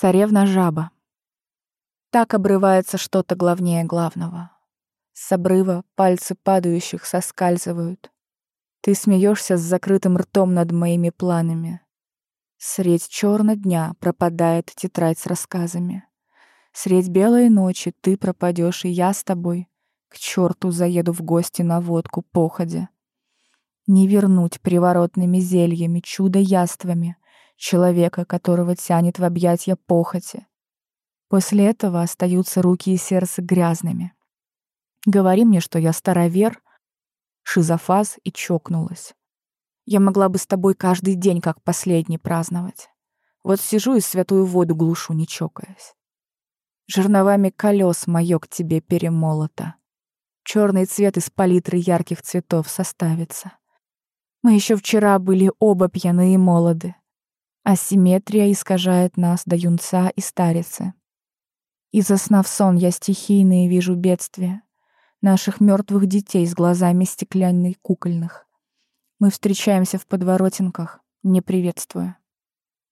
Царевна-жаба. Так обрывается что-то главнее главного. С обрыва пальцы падающих соскальзывают. Ты смеешься с закрытым ртом над моими планами. Средь черного дня пропадает тетрадь с рассказами. Средь белой ночи ты пропадешь, и я с тобой к черту заеду в гости на водку походя. Не вернуть приворотными зельями, чудо-яствами человека, которого тянет в объятья похоти. После этого остаются руки и сердце грязными. Говори мне, что я старовер, шизофаз и чокнулась. Я могла бы с тобой каждый день как последний праздновать. Вот сижу и святую воду глушу, не чокаясь. Жерновами колес моё к тебе перемолото. Черный цвет из палитры ярких цветов составится. Мы еще вчера были оба пьяны и молоды. Асимметрия искажает нас до юнца и старицы. Из сна в сон я стихийные вижу бедствия. Наших мертвых детей с глазами стеклянной кукольных. Мы встречаемся в подворотенках, не приветствуя.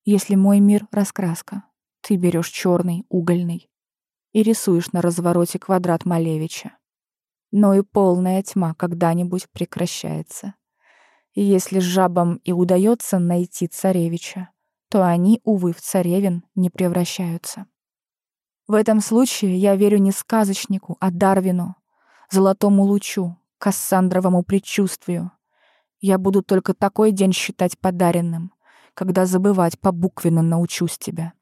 Если мой мир — раскраска, ты берешь черный, угольный и рисуешь на развороте квадрат Малевича. Но и полная тьма когда-нибудь прекращается. И если жабам и удается найти царевича, то они, увы, в царевин не превращаются. В этом случае я верю не сказочнику, а Дарвину, золотому лучу, кассандровому предчувствию. Я буду только такой день считать подаренным, когда забывать по буквенно научусь тебя.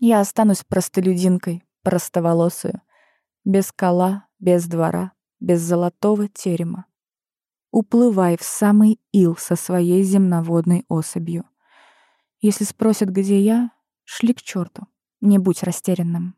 Я останусь простолюдинкой, простоволосую, без кола, без двора, без золотого терема. Уплывай в самый ил со своей земноводной особью. Если спросят, где я, шли к черту, не будь растерянным.